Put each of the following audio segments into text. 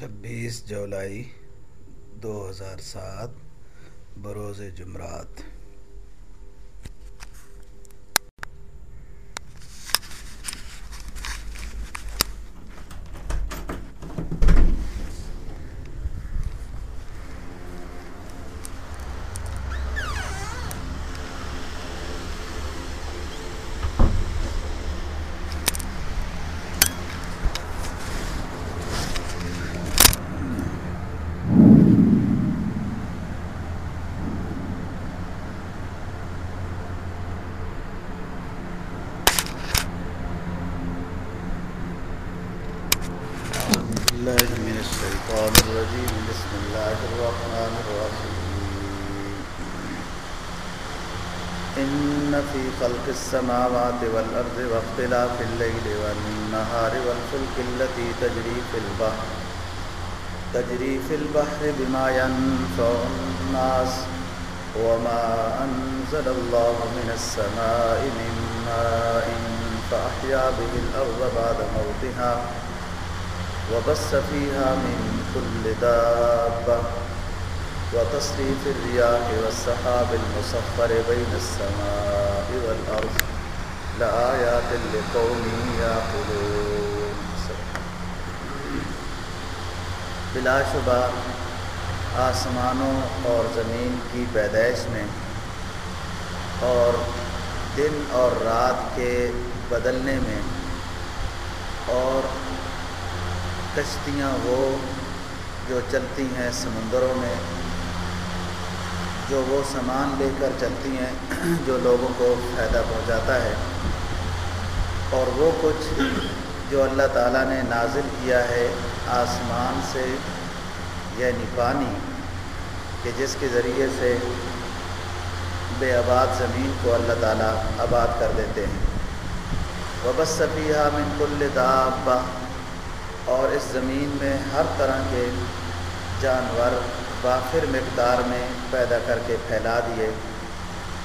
چھبیس جولائی دو ہزار سات بروز جمعرات۔ بالله من الشيطان الرجيم. بسم الله الرحمن الرحيم. إن في خلق السماوات والأرض واختلاف الليل والنهار والفلك التي تجري في البحر. تجري في البحر بما ينفع الناس وما أنزل الله من السماء من ماء فأحيا به الأرض بعد موتها. وبث فيها من كل دابة وتصريف الرياح والسحاب المسخر بين السماء والأرض لآيات لقوم يعقلون. بلا شبہ آسمانوں اور زمین کی پیدائش میں اور دن اور رات کے بدلنے میں اور کشتیاں وہ جو چلتی ہیں سمندروں میں، جو وہ سامان لے کر چلتی ہیں جو لوگوں کو فائدہ پہنچاتا ہے۔ اور وہ کچھ جو اللہ تعالیٰ نے نازل کیا ہے آسمان سے یعنی پانی، کہ جس کے ذریعے سے بے آباد زمین کو اللہ تعالیٰ آباد کر دیتے ہیں۔ وبصفیہ من کل دابہ اور اس زمین میں ہر طرح کے جانور وافر مقدار میں پیدا کر کے پھیلا دیے۔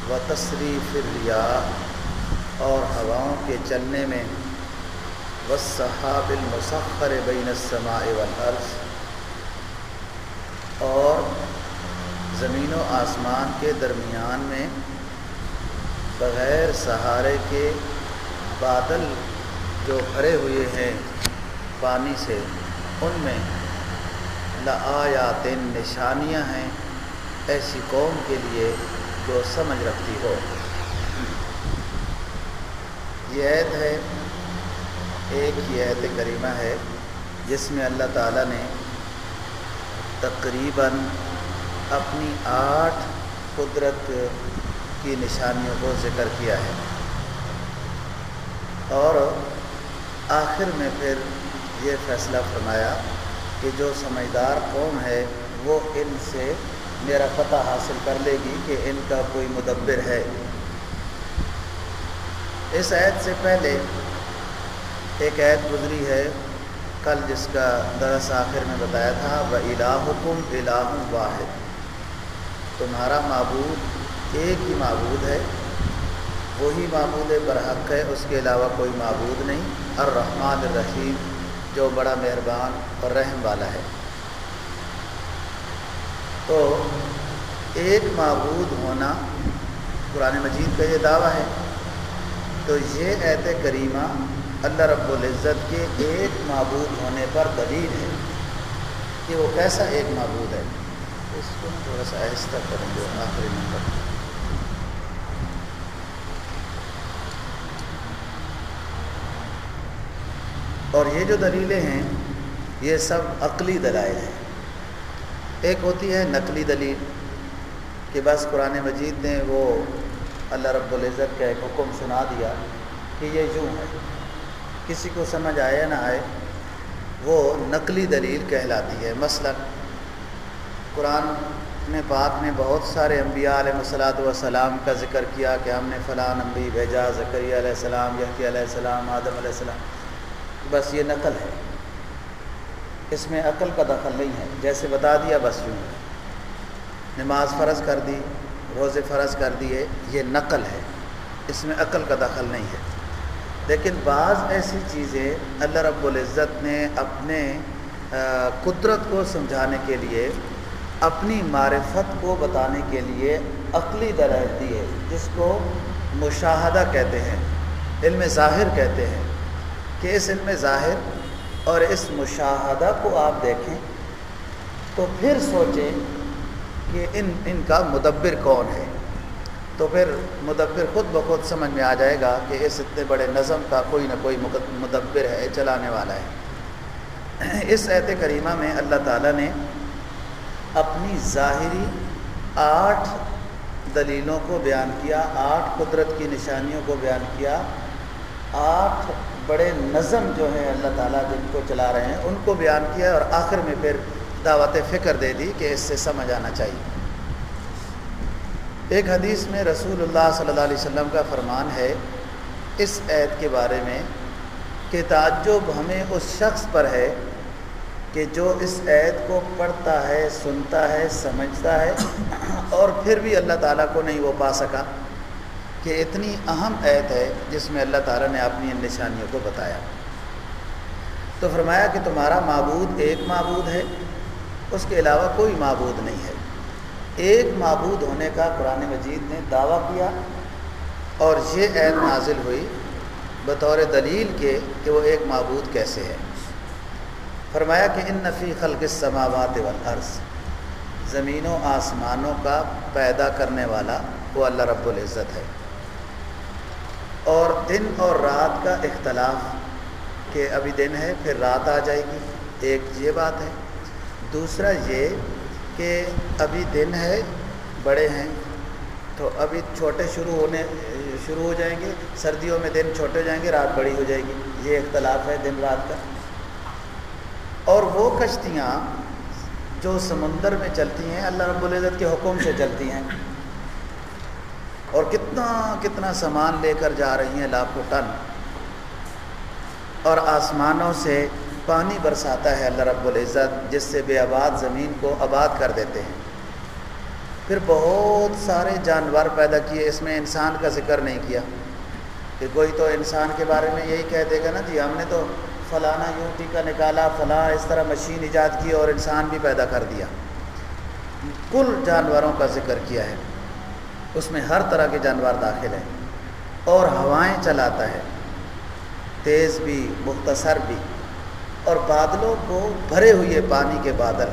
و تصریف ریا اور ہواؤں کے چلنے میں۔ و صحاب المسخر بین السماء والارض اور زمین و آسمان کے درمیان میں بغیر سہارے کے بادل جو بھرے ہوئے ہیں۔ پانی سے، ان میں لآیات نشانیاں ہیں ایسی قوم کے لیے جو سمجھ رکھتی ہو۔ یہ عید ہے، ایک ہی عید کریمہ ہے، جس میں اللہ تعالیٰ نے تقریباً اپنی آٹھ قدرت کی نشانیوں کو ذکر کیا ہے۔ اور آخر میں پھر یہ فیصلہ فرمایا کہ جو سمجھدار قوم ہے وہ ان سے میرا پتہ حاصل کر لے گی کہ ان کا کوئی مدبر ہے۔ اس عید سے پہلے ایک عید گزری ہے۔ کل جس کا درس آخر میں بتایا تھا وہ الہکم الہ واحد تمہارا معبود ایک ہی معبود ہے۔ وہی معبود برحق ہے، اس کے علاوہ کوئی معبود نہیں۔ الرحمن الرحیم۔ جو بڑا مہربان اور رحم والا ہے۔ تو ایک معبود ہونا قرآن مجید کا یہ دعویٰ ہے۔ تو یہ ایت کریمہ اللہ رب العزت کے ایک معبود ہونے پر دلیل ہے کہ وہ کیسا ایک معبود ہے۔ اس کو تھوڑا سا آہستہ کریں گے۔ آخری نمبر۔ اور یہ جو دلیلیں ہیں، یہ سب عقلی دلائل ہیں۔ ایک ہوتی ہے نقلی دلیل کہ بس قرآن مجید نے وہ اللہ رب العزت کا ایک حکم سنا دیا کہ یہ یوں ہے۔ کسی کو سمجھ آئے نہ آئے، وہ نقلی دلیل کہلاتی ہے۔ مثلا قرآن میں پاک نے بہت سارے انبیاء علیہ وسلاۃ والسلام کا ذکر کیا کہ ہم نے فلاں نبی بھیجا ذکریہ علیہ السلام یحییٰ علیہ السلام، آدم علیہ السلام۔ بس یہ نقل ہے۔ اس میں عقل کا دخل نہیں ہے۔ جیسے بتا دیا بس یوں۔ نماز فرض کر دی، روزے فرض کر دیے، یہ نقل ہے۔ اس میں عقل کا دخل نہیں ہے۔ لیکن بعض ایسی چیزیں اللہ رب العزت نے اپنے قدرت کو سمجھانے کے لیے، اپنی معرفت کو بتانے کے لیے عقلی دلائل دی ہے، جس کو مشاہدہ کہتے ہیں، علم ظاہر کہتے ہیں۔ کہ اس علم ظاہر اور اس مشاہدہ کو آپ دیکھیں تو پھر سوچیں کہ ان ان کا مدبر کون ہے۔ تو پھر مدبر خود بخود سمجھ میں آ جائے گا کہ اس اتنے بڑے نظم کا کوئی نہ کوئی مدبر ہے، چلانے والا ہے۔ اس عہد کریمہ میں اللہ تعالیٰ نے اپنی ظاہری آٹھ دلیلوں کو بیان کیا، آٹھ قدرت کی نشانیوں کو بیان کیا، آٹھ بڑے نظم جو ہیں اللہ تعالیٰ جن کو چلا رہے ہیں، ان کو بیان کیا اور آخر میں پھر دعوت فکر دے دی کہ اس سے سمجھ آنا چاہیے۔ ایک حدیث میں رسول اللہ صلی اللہ علیہ وسلم کا فرمان ہے اس عید کے بارے میں کہ تعجب ہمیں اس شخص پر ہے کہ جو اس عید کو پڑھتا ہے، سنتا ہے، سمجھتا ہے اور پھر بھی اللہ تعالیٰ کو نہیں وہ پا سکا۔ کہ اتنی اہم عید ہے جس میں اللہ تعالیٰ نے اپنی ان نشانیوں کو بتایا۔ تو فرمایا کہ تمہارا معبود ایک معبود ہے، اس کے علاوہ کوئی معبود نہیں ہے۔ ایک معبود ہونے کا قرآن مجید نے دعویٰ کیا اور یہ عید نازل ہوئی بطور دلیل کے کہ وہ ایک معبود کیسے ہے۔ فرمایا کہ ان نفی خلق السماوات والارض زمین و آسمانوں کا پیدا کرنے والا وہ اللہ رب العزت ہے۔ اور دن اور رات کا اختلاف کہ ابھی دن ہے پھر رات آ جائے گی، ایک یہ بات ہے۔ دوسرا یہ کہ ابھی دن ہے، بڑے ہیں، تو ابھی چھوٹے شروع ہونے، شروع ہو جائیں گے، سردیوں میں دن چھوٹے ہو جائیں گے، رات بڑی ہو جائے گی، یہ اختلاف ہے دن رات کا۔ اور وہ کشتیاں جو سمندر میں چلتی ہیں، اللہ رب العزت کے حکم سے چلتی ہیں۔ اور کتنا کتنا سامان لے کر جا رہی ہیں لاکھوں ٹن۔ اور آسمانوں سے پانی برساتا ہے اللہ رب العزت، جس سے بے آباد زمین کو آباد کر دیتے ہیں۔ پھر بہت سارے جانور پیدا کیے، اس میں انسان کا ذکر نہیں کیا۔ کہ کوئی تو انسان کے بارے میں یہی کہہ دے گا نا جی ہم نے تو فلانا یوں کا نکالا، فلاں اس طرح مشین ایجاد کی اور انسان بھی پیدا کر دیا۔ کل جانوروں کا ذکر کیا ہے۔ اس میں ہر طرح کے جانور داخل ہیں اور ہوائیں چلاتا ہے۔ تیز بھی، مختصر بھی۔ اور بادلوں کو بھرے ہوئے پانی کے بادل،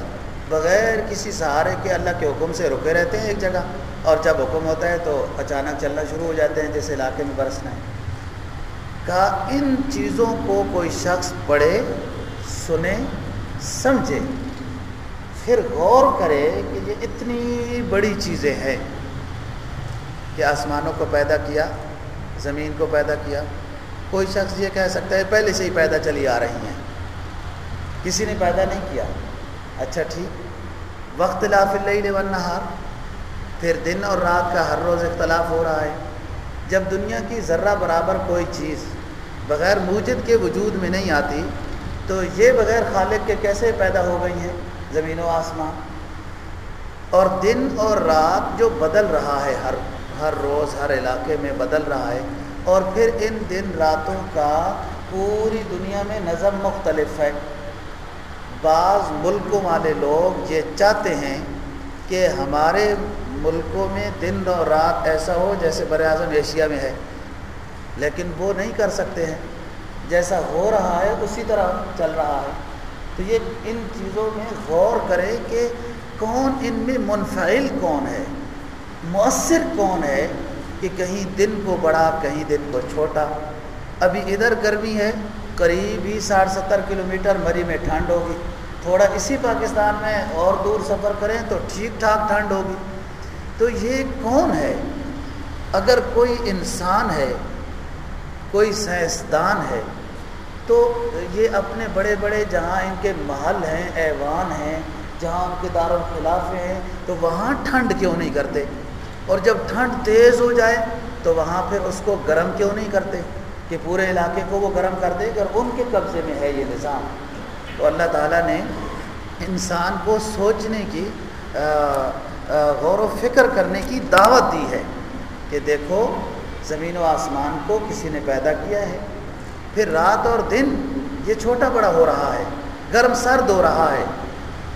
بغیر کسی سہارے کے اللہ کے حکم سے رکے رہتے ہیں ایک جگہ۔ اور جب حکم ہوتا ہے تو اچانک چلنا شروع ہو جاتے ہیں جس علاقے میں برسنا ہے۔ کہا ان چیزوں کو کوئی شخص پڑھے، سنے، سمجھے، پھر غور کرے کہ یہ اتنی بڑی چیزیں ہیں۔ کہ آسمانوں کو پیدا کیا، زمین کو پیدا کیا۔ کوئی شخص یہ کہہ سکتا ہے پہلے سے ہی پیدا چلی آ رہی ہیں۔ کسی نے پیدا نہیں کیا۔ اچھا ٹھیک۔ وقت لاف اللہ والنہار۔ پھر دن اور رات کا ہر روز اختلاف ہو رہا ہے۔ جب دنیا کی ذرہ برابر کوئی چیز بغیر موجد کے وجود میں نہیں آتی، تو یہ بغیر خالق کے کیسے پیدا ہو گئی ہیں زمین و آسمان؟ اور دن اور رات جو بدل رہا ہے ہر ہر روز ہر علاقے میں بدل رہا ہے اور پھر ان دن راتوں کا پوری دنیا میں نظم مختلف ہے۔ بعض ملکوں والے لوگ یہ چاہتے ہیں کہ ہمارے ملکوں میں دن اور رات ایسا ہو جیسے بر اعظم ایشیا میں ہے، لیکن وہ نہیں کر سکتے ہیں۔ جیسا ہو رہا ہے، اسی طرح چل رہا ہے۔ تو یہ ان چیزوں میں غور کرے کہ کون ان میں منفعل کون ہے۔ مؤثر کون ہے کہ کہیں دن کو بڑا کہیں دن کو چھوٹا؟ ابھی ادھر گرمی ہے، قریب ہی ساٹھ ستر کلومیٹر مری میں ٹھنڈ ہوگی۔ تھوڑا اسی پاکستان میں اور دور سفر کریں تو ٹھیک ٹھاک ٹھنڈ ہوگی۔ تو یہ کون ہے؟ اگر کوئی انسان ہے، کوئی سائنسدان ہے، تو یہ اپنے بڑے بڑے جہاں ان کے محل ہیں، ایوان ہیں، جہاں ان کے دار الخلاف ہیں، تو وہاں ٹھنڈ کیوں نہیں کرتے؟ اور جب ٹھنڈ تیز ہو جائے تو وہاں پھر اس کو گرم کیوں نہیں کرتے؟ کہ پورے علاقے کو وہ گرم کر دے اگر ان کے قبضے میں ہے یہ نظام۔ تو اللہ تعالیٰ نے انسان کو سوچنے کی غور و فکر کرنے کی دعوت دی ہے کہ دیکھو، زمین و آسمان کو کسی نے پیدا کیا ہے۔ پھر رات اور دن یہ چھوٹا بڑا ہو رہا ہے، گرم سرد ہو رہا ہے۔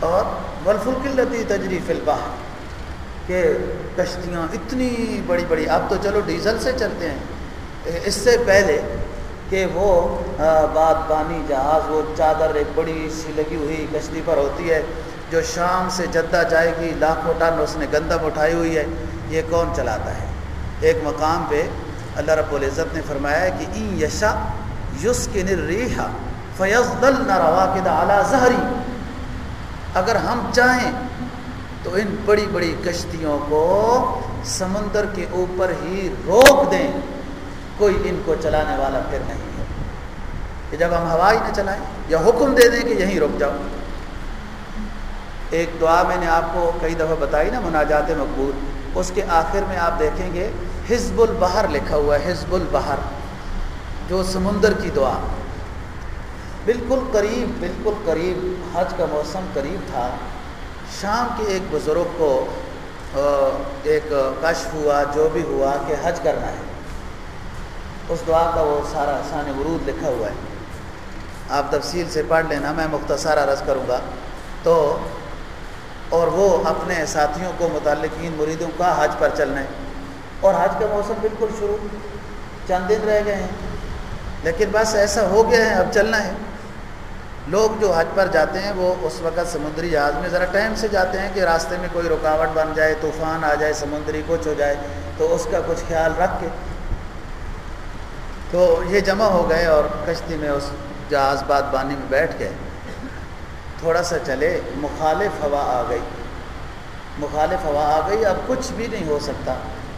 اور ولفلقلتی تجریف الباہ کہ کشتیاں اتنی بڑی بڑی۔ اب تو چلو ڈیزل سے چلتے ہیں۔ اس سے پہلے کہ وہ باد بانی جہاز، وہ چادر ایک بڑی سی لگی ہوئی کشتی پر ہوتی ہے، جو شام سے جدہ جائے گی، لاکھوں ٹن اس نے گندم اٹھائی ہوئی ہے۔ یہ کون چلاتا ہے؟ ایک مقام پہ اللہ رب العزت نے فرمایا ہے کہ این یشا یس کے نریحا فیض دل نہ روا اعلیٰ زہری اگر ہم چاہیں تو ان بڑی بڑی کشتیوں کو سمندر کے اوپر ہی روک دیں۔ کوئی ان کو چلانے والا پھر نہیں ہے۔ کہ جب ہم ہوائی نہ چلائیں یا حکم دے دیں کہ یہیں رک جاؤ۔ ایک دعا میں نے آپ کو کئی دفعہ بتائی نا، مناجات مقبول۔ اس کے آخر میں آپ دیکھیں گے، حزب البہر لکھا ہوا ہے، حزب البہر جو سمندر کی دعا۔ بالکل قریب بالکل قریب۔ حج کا موسم قریب تھا۔ شام کے ایک بزرگ کو ایک کشف ہوا، جو بھی ہوا کہ حج کرنا ہے۔ اس دعا کا وہ سارا شان ورود لکھا ہوا ہے۔ آپ تفصیل سے پڑھ لینا، میں مختصر عرض کروں گا۔ تو، اور وہ اپنے ساتھیوں کو، متعلقین، مریدوں کا حج پر چلنا ہے۔ اور حج کا موسم بالکل شروع، چند دن رہ گئے ہیں۔ لیکن بس ایسا ہو گیا ہے، اب چلنا ہے۔ لوگ جو حج پر جاتے ہیں، وہ اس وقت سمندری جہاز میں ذرا ٹائم سے جاتے ہیں کہ راستے میں کوئی رکاوٹ بن جائے، طوفان آ جائے، سمندری کچھ ہو جائے، تو اس کا کچھ خیال رکھ کے۔ تو یہ جمع ہو گئے اور کشتی میں اس جہاز باد بانی میں بیٹھ گئے۔ تھوڑا سا چلے، مخالف ہوا آ گئی۔ مخالف ہوا آ گئی، اب کچھ بھی نہیں ہو سکتا۔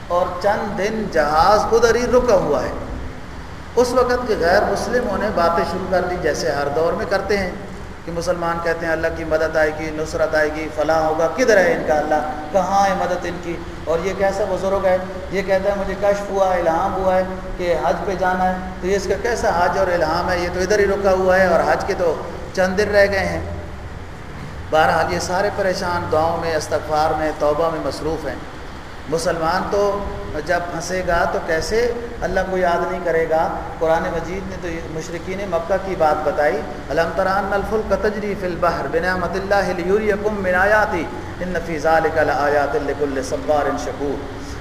اور چند دن جہاز ادھر ہی رکا ہوا ہے۔ اس وقت کے غیر مسلموں نے باتیں شروع کر دی، جیسے ہر دور میں کرتے ہیں کہ مسلمان کہتے ہیں، اللہ کی مدد آئے گی، نصرت آئے گی، فلاں ہوگا، کدھر ہے ان کا اللہ؟ کہاں ہے مدد ان کی؟ اور یہ کیسا بزرگ ہے؟ یہ کہتا ہے، مجھے کشف ہوا ہے الہام ہوا ہے کہ حج پہ جانا ہے۔ تو یہ اس کا کیسا حج اور الہام ہے؟ یہ تو ادھر ہی رکا ہوا ہے اور حج کے تو چند دن رہ گئے ہیں۔ بہرحال یہ سارے پریشان دعاؤں میں، استغفار میں، توبہ میں مصروف ہیں۔ مسلمان تو جب پھنسے گا تو کیسے اللہ کو یاد نہیں کرے گا؟ قرآن مجید نے تو مشرقین مکہ کی بات بتائی علم تران الفل قطجری فل بحر بنعمت اللہ یوریم منایاتی ان نفیز آیات الکل صبار شکور.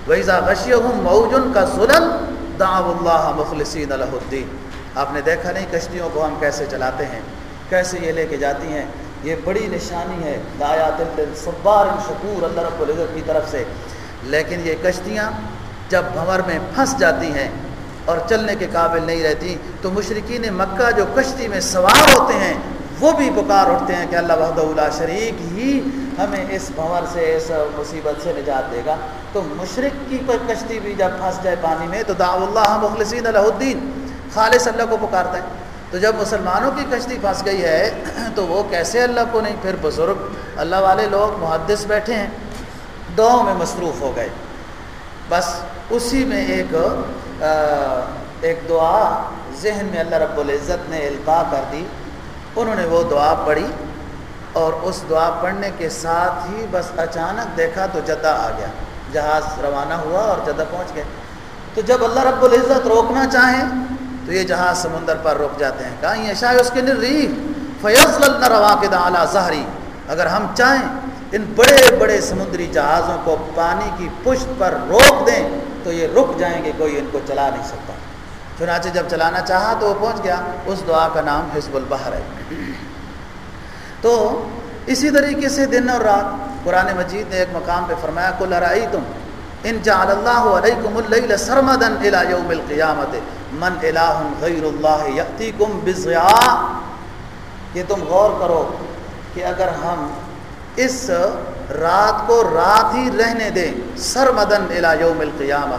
ویزا غشی موجن کا ظلم دعو اللہ مخلصین الدین۔ آپ نے دیکھا نہیں کشتیوں کو ہم کیسے چلاتے ہیں، کیسے یہ لے کے جاتی ہیں؟ یہ بڑی نشانی ہے دایات صبار شکور، اللہ رب العزت کی طرف سے۔ لیکن یہ کشتیاں جب بھنور میں پھنس جاتی ہیں اور چلنے کے قابل نہیں رہتی، تو مشرقین مکہ جو کشتی میں سوار ہوتے ہیں، وہ بھی پکار اٹھتے ہیں کہ اللہ وحدہ اللہ شریک ہی ہمیں اس بھنور سے، اس مصیبت سے نجات دے گا۔ تو مشرق کی کشتی بھی جب پھنس جائے پانی میں، تو داء اللہ مخلصین علیہ الدین، خالص اللہ کو پکارتا ہے تو جب مسلمانوں کی کشتی پھنس گئی ہے، تو وہ کیسے اللہ کو نہیں، پھر بزرگ اللہ والے لوگ، محدث بیٹھے ہیں، دعاؤں میں مصروف ہو گئے۔ بس اسی میں ایک ایک دعا ذہن میں اللہ رب العزت نے القاع کر دی۔ انہوں نے وہ دعا پڑھی اور اس دعا پڑھنے کے ساتھ ہی بس اچانک دیکھا تو جدہ آ گیا۔ جہاز روانہ ہوا اور جدہ پہنچ گئے تو جب اللہ رب العزت روکنا چاہیں تو یہ جہاز سمندر پر رک جاتے ہیں۔ کہیں یہ شاید اس کے نریف فیض اللہ روا کے دعلیٰ ظہری اگر ہم چاہیں ان بڑے بڑے سمندری جہازوں کو پانی کی پشت پر روک دیں تو یہ رک جائیں گے، کوئی ان کو چلا نہیں سکتا۔ چنانچہ جب چلانا چاہا تو وہ پہنچ گیا، اس دعا کا نام حزب البحر ہے۔ تو اسی طریقے سے دن اور رات قرآن مجید نے ایک مقام پہ فرمایا کو لڑائی تم ان جعل اللہ علیکم اللیل سرمدا الى یوم القیامت من الہ غیر اللہ یأتیکم بضیاء کہ تم غور کرو کہ اگر ہم اس رات کو رات ہی رہنے دیں سر مدن یوم القیامہ۔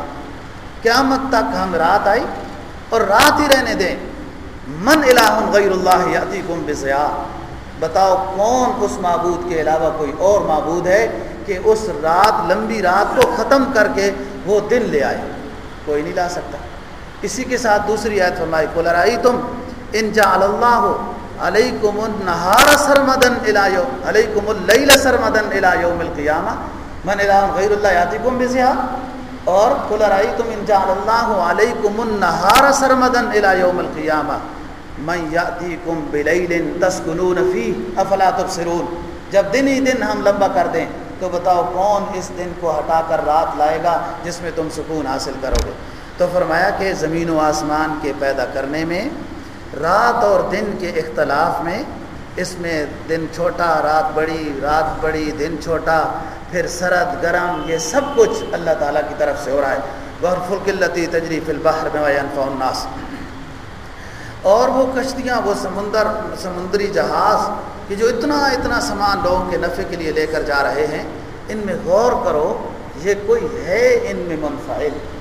قیامت تک ہم رات آئی اور رات ہی رہنے دیں۔ من الہ غیر اللہ یاتی گم بتاؤ کون اس معبود کے علاوہ کوئی اور معبود ہے کہ اس رات لمبی رات کو ختم کر کے وہ دن لے آئے؟ کوئی نہیں لا سکتا۔ اسی کے ساتھ دوسری آیت فرمائی کو لڑائی تم انجا اللہ ہو علیکم النہار سرمدن الایو علیکم اللیل سرمدن الایو القیامہ من الہ غیر اللہ یاتیکم بزیہا اور قل رأیتم ان جعل اللہ علیکم النہار سرمدن الایو القیامہ میں یاتی کم بلین تسکنون فی افلا تبصرون؟ جب دن ہی دن ہم لمبا کر دیں، تو بتاؤ کون اس دن کو ہٹا کر رات لائے گا جس میں تم سکون حاصل کرو گے؟ تو فرمایا کہ زمین و آسمان کے پیدا کرنے میں رات اور دن کے اختلاف میں، اس میں دن چھوٹا، رات بڑی رات بڑی، دن چھوٹا، پھر سرد، گرم، یہ سب کچھ اللہ تعالیٰ کی طرف سے ہو رہا ہے۔ غور فلقلتی تجریف البحر میں الناس۔ اور وہ کشتیاں، وہ سمندر، سمندری جہاز کہ جو اتنا اتنا سامان لوگوں کے نفع کے لیے لے کر جا رہے ہیں، ان میں غور کرو، یہ کوئی ہے ان میں منفعل؟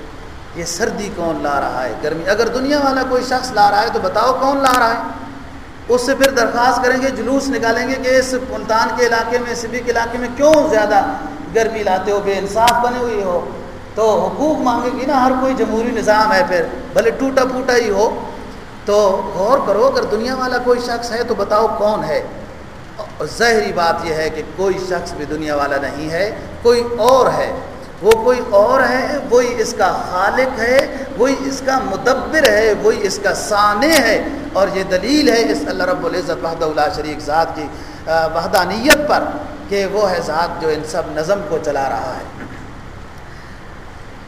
یہ سردی کون لا رہا ہے؟ گرمی۔ اگر دنیا والا کوئی شخص لا رہا ہے تو بتاؤ کون لا رہا ہے؟ اس سے پھر درخواست کریں گے، جلوس نکالیں گے کہ اس ملتان کے علاقے میں سبھی کے علاقے میں کیوں زیادہ گرمی لاتے ہو؟ بے انصاف بنے ہوئی ہو۔ تو حقوق مانگے گی نا ہر کوئی، جمہوری نظام ہے پھر۔ بھلے ٹوٹا پھوٹا ہی ہو۔ تو غور کرو، اگر دنیا والا کوئی شخص ہے تو بتاؤ کون ہے۔ ظاہری بات یہ ہے کہ کوئی شخص بھی دنیا والا نہیں ہے، کوئی اور ہے۔ وہ کوئی اور ہے، وہی اس کا خالق ہے، وہی اس کا مدبر ہے، وہی اس کا ثانع ہے۔ اور یہ دلیل ہے اس اللہ رب العزت وحدہ اللہ شریک ذات کی وحدانیت پر کہ وہ ہے ذات جو ان سب نظم کو چلا رہا ہے۔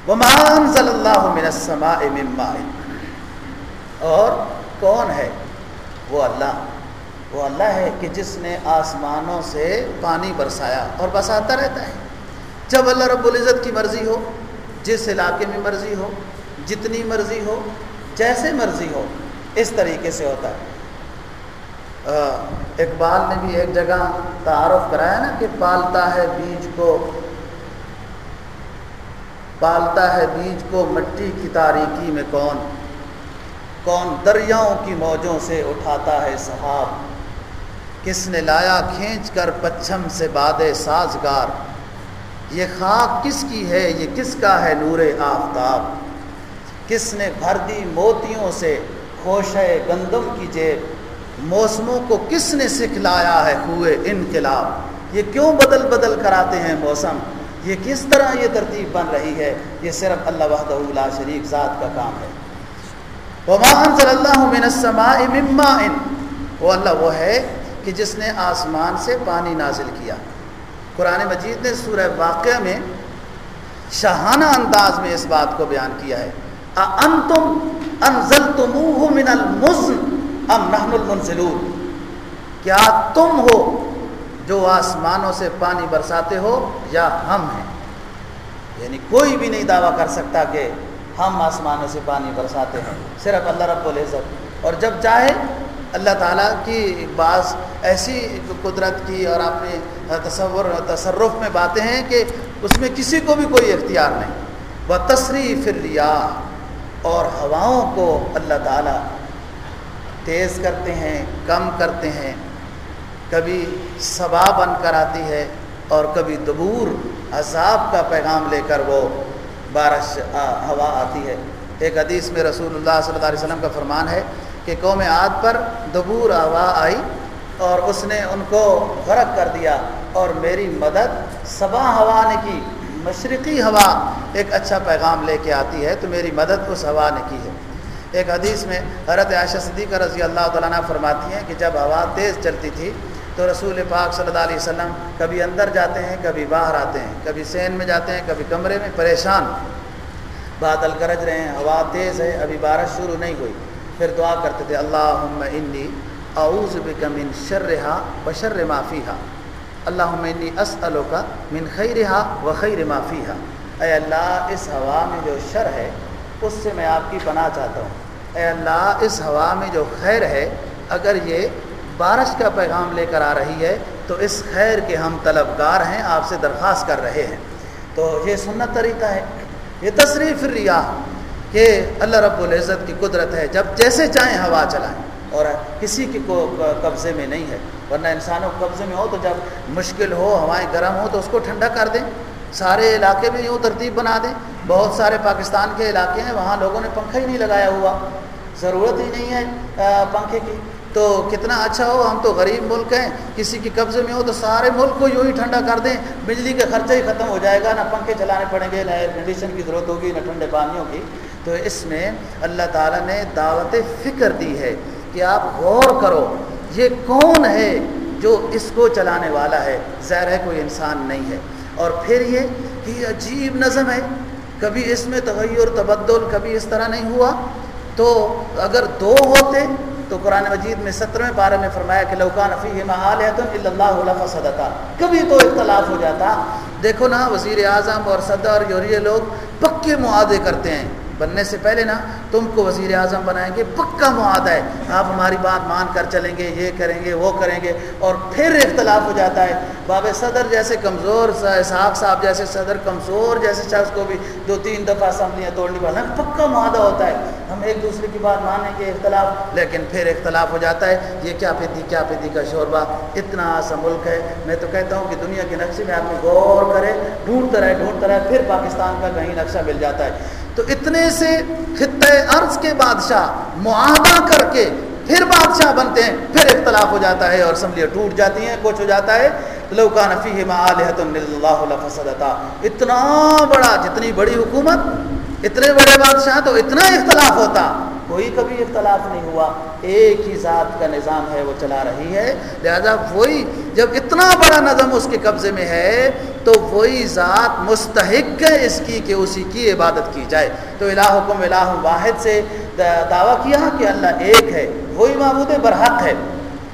ومان صلی اللہ السماء مما اور کون ہے؟ وہ اللہ۔ وہ اللہ ہے کہ جس نے آسمانوں سے پانی برسایا اور برساتا رہتا ہے۔ جب اللہ رب العزت کی مرضی ہو، جس علاقے میں مرضی ہو، جتنی مرضی ہو، جیسے مرضی ہو، اس طریقے سے ہوتا ہے۔ اقبال نے بھی ایک جگہ تعارف کرایا نا کہ پالتا ہے بیج کو، پالتا ہے بیج کو مٹی کی تاریکی میں کون؟ کون دریاؤں کی موجوں سے اٹھاتا ہے صحاب کس نے لایا کھینچ کر پچھم سے باد سازگار؟ یہ خاک کس کی ہے؟ یہ کس کا ہے نور آفتاب؟ کس نے بھر دی موتیوں سے خوشے گندم کی جیب؟ موسموں کو کس نے سکھلایا ہے ہوئے انقلاب؟ یہ کیوں بدل بدل کراتے ہیں موسم؟ یہ کس طرح یہ ترتیب بن رہی ہے؟ یہ صرف اللہ وحدہ اللہ شریف ذات کا کام ہے۔ ومان صلی اللہ من السماء مما ان وہ اللہ وہ ہے کہ جس نے آسمان سے پانی نازل کیا۔ قرآن مجید نے سورہ واقعہ میں شاہانہ انداز میں اس بات کو بیان کیا ہے۔ انتم انزلتموہ من المزن ام نحن المنزلون۔ کیا تم ہو جو آسمانوں سے پانی برساتے ہو یا ہم ہیں؟ یعنی کوئی بھی نہیں دعویٰ کر سکتا کہ ہم آسمانوں سے پانی برساتے ہیں، صرف اللہ رب العزت۔ اور جب چاہے اللہ تعالیٰ کی بعض ایسی قدرت کی اور اپنے تصور تصرف میں باتیں ہیں کہ اس میں کسی کو بھی کوئی اختیار نہیں۔ وہ تصریف اور ہواؤں کو اللہ تعالیٰ تیز کرتے ہیں، کم کرتے ہیں۔ کبھی صبا بن کر آتی ہے اور کبھی دبور عذاب کا پیغام لے کر وہ بارش ہوا آتی ہے۔ ایک حدیث میں رسول اللہ صلی اللہ علیہ وسلم کا فرمان ہے کہ قوم عاد پر دبور ہوا آئی اور اس نے ان کو غرق کر دیا اور میری مدد صبا ہوا نے کی، مشرقی ہوا ایک اچھا پیغام لے کے آتی ہے تو میری مدد اس ہوا نے کی ہے۔ ایک حدیث میں حضرت عائشہ صدیقہ رضی اللہ تعالیٰ فرماتی ہیں کہ جب ہوا تیز چلتی تھی تو رسول پاک صلی اللہ علیہ وسلم کبھی اندر جاتے ہیں، کبھی باہر آتے ہیں، کبھی سین میں جاتے ہیں، کبھی کمرے میں، پریشان۔ بادل گرج رہے ہیں، ہوا تیز ہے، ابھی بارش شروع نہیں ہوئی۔ پھر دعا کرتے تھے اللہ انی اعوذ بک من شرحا و شر معافیہ اللہ انی اسلو کا من خیرہا و خیر معافیہ اے اللہ، اس ہوا میں جو شر ہے، اس سے میں آپ کی پناہ چاہتا ہوں۔ اے اللہ، اس ہوا میں جو خیر ہے، اگر یہ بارش کا پیغام لے کر آ رہی ہے، تو اس خیر کے ہم طلبگار ہیں، آپ سے درخواست کر رہے ہیں۔ تو یہ سنت طریقہ ہے، یہ تصریف ریاح کہ اللہ رب العزت کی قدرت ہے، جب جیسے چاہیں ہوا چلائیں۔ اور کسی کی کو قبضے میں نہیں ہے۔ ورنہ انسانوں قبضے میں ہو تو جب مشکل ہو، ہوائیں گرم ہو تو اس کو ٹھنڈا کر دیں۔ سارے علاقے میں یوں ترتیب بنا دیں۔ بہت سارے پاکستان کے علاقے ہیں، وہاں لوگوں نے پنکھا ہی نہیں لگایا ہوا۔ ضرورت ہی نہیں ہے پنکھے کی۔ تو کتنا اچھا ہو، ہم تو غریب ملک ہیں۔ کسی کی قبضے میں ہو تو سارے ملک کو یوں ہی ٹھنڈا کر دیں۔ بجلی کا خرچہ ہی ختم ہو جائے گا، نہ پنکھے چلانے پڑیں گے، نہ ایئر کنڈیشن کی ضرورت ہوگی، نہ ٹھنڈے پانیوں کی۔ تو اس میں اللہ تعالیٰ نے دعوت فکر دی ہے کہ آپ غور کرو، یہ کون ہے جو اس کو چلانے والا ہے؟ ظاہر ہے کوئی انسان نہیں ہے۔ اور پھر یہ کہ یہ عجیب نظم ہے، کبھی اس میں تغیر، تبدل، کبھی اس طرح نہیں ہوا۔ تو اگر دو ہوتے تو قرآن مجید میں سترویں پارے میں فرمایا کہ لوکان فی محال ہے تو اللہ صدقہ۔ کبھی تو اختلاف ہو جاتا۔ دیکھو نا، وزیر اعظم اور صدر اور یہ لوگ پکے معاہدے کرتے ہیں۔ بننے سے پہلے نا تم کو وزیر اعظم بنائیں گے، پکا معاہدہ ہے۔ آپ ہماری بات مان کر چلیں گے، یہ کریں گے، وہ کریں گے اور پھر اختلاف ہو جاتا ہے۔ باب صدر جیسے کمزور اسحاق صاحب جیسے صدر کمزور جیسے شخص کو بھی دو تین دفعہ اسمبلیاں توڑنی پڑ پکا معاہدہ ہوتا ہے۔ ہم ایک دوسرے کی بات مانیں گے اختلاف، لیکن پھر اختلاف ہو جاتا ہے۔ یہ کیا پیتی کیا پیتی کا شوربہ؟ اتنا سا ملک ہے۔ میں تو کہتا ہوں کہ دنیا کے نقشے میں آپ غور کرے، ڈھونڈتا رہے ڈھونڈتا رہے، پھر پاکستان کا کہیں نقشہ مل جاتا ہے۔ تو اتنے سے خطۂ عرض کے بادشاہ معاہدہ کر کے پھر بادشاہ بنتے ہیں، پھر اختلاف ہو جاتا ہے اور اسمبلیاں ٹوٹ جاتی ہیں، کچھ ہو جاتا ہے۔ لوکا نفی اللہ فصدتا اتنا بڑا، جتنی بڑی حکومت، اتنے بڑے بادشاہ تو اتنا اختلاف ہوتا۔ کوئی کبھی اختلاف نہیں ہوا۔ ایک ہی ذات کا نظام ہے، وہ چلا رہی ہے۔ لہذا وہی جب اتنا بڑا نظم اس کے قبضے میں ہے، تو وہی ذات مستحق ہے اس کی کہ اسی کی عبادت کی جائے۔ تو الہ حکم الہ واحد سے دعویٰ کیا کہ اللہ ایک ہے، وہی معبود برحق ہے۔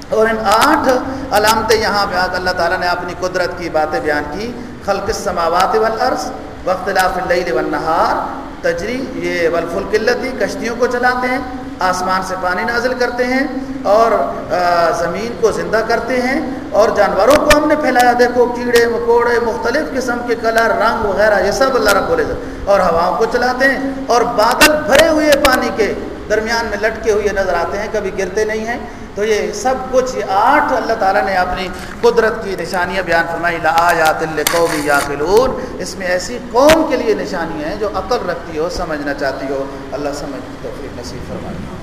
اور ان آٹھ علامتیں یہاں پہ اللہ تعالیٰ نے اپنی قدرت کی باتیں بیان کی۔ خلق السماوات والارض، واختلاف اللیل والنہار تجری، یہ ولف القلتی کشتیوں کو چلاتے ہیں، آسمان سے پانی نازل کرتے ہیں اور زمین کو زندہ کرتے ہیں اور جانوروں کو ہم نے پھیلایا۔ دیکھو، کیڑے، مکوڑے، مختلف قسم کے کلر، رنگ وغیرہ، یہ سب اللہ رب العزت اور ہواؤں کو چلاتے ہیں اور بادل بھرے ہوئے پانی کے درمیان میں لٹکے ہوئے نظر آتے ہیں، کبھی گرتے نہیں ہیں۔ تو یہ سب کچھ، یہ آٹھ اللہ تعالیٰ نے اپنی قدرت کی نشانیاں بیان فرمائی لا قومی یا فلون اس میں ایسی قوم کے لیے نشانیاں ہیں جو عقل رکھتی ہو، سمجھنا چاہتی ہو۔ اللہ سمجھ، توفیق نصیب فرمائی